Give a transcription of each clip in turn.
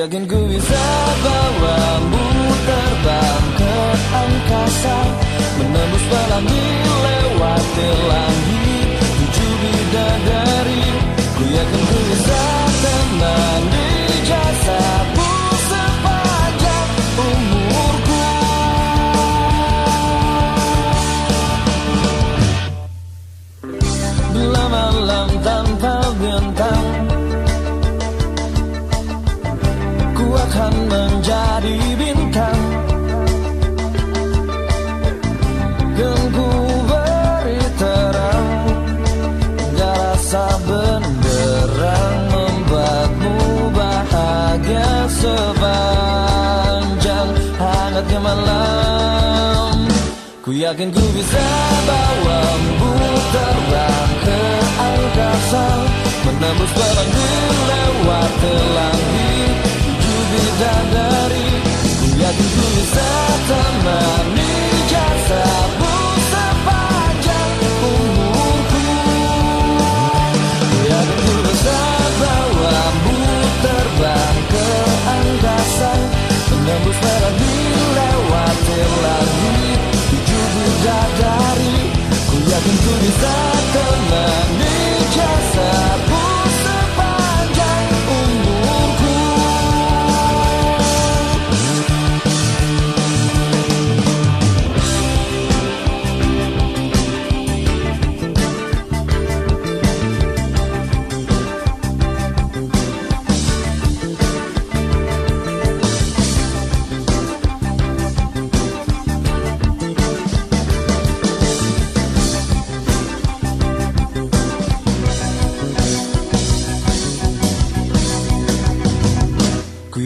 Yakin ku bisa bawamu terbang ke angkasa Menembus malam dilewati Kan ku beri terang Gak rasa benderang Membuatmu bahagia sepanjang hangatnya malam. Ku yakin ku bisa bawamu terbang ke angkasa Menembus pelangi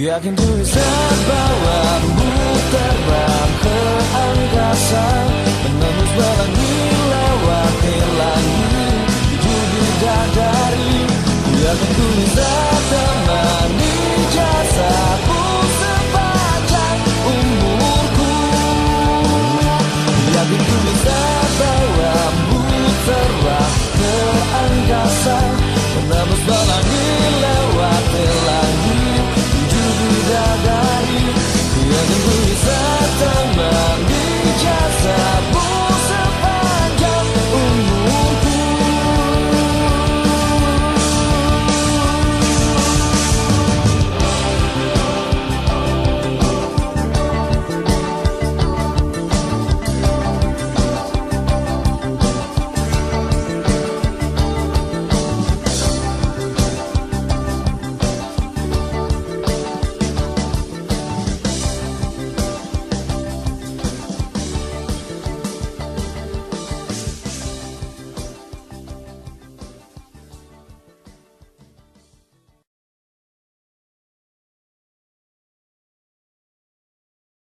Yakin ku bisa bawamu terbang ke angkasa Menembus pelangi lewat langit Tujuh bidadari yakin ku bisa temani jasa sepanjang umurku. Yakin ku bisa bawamu terbang ke angkasa Menembus pelangi lewati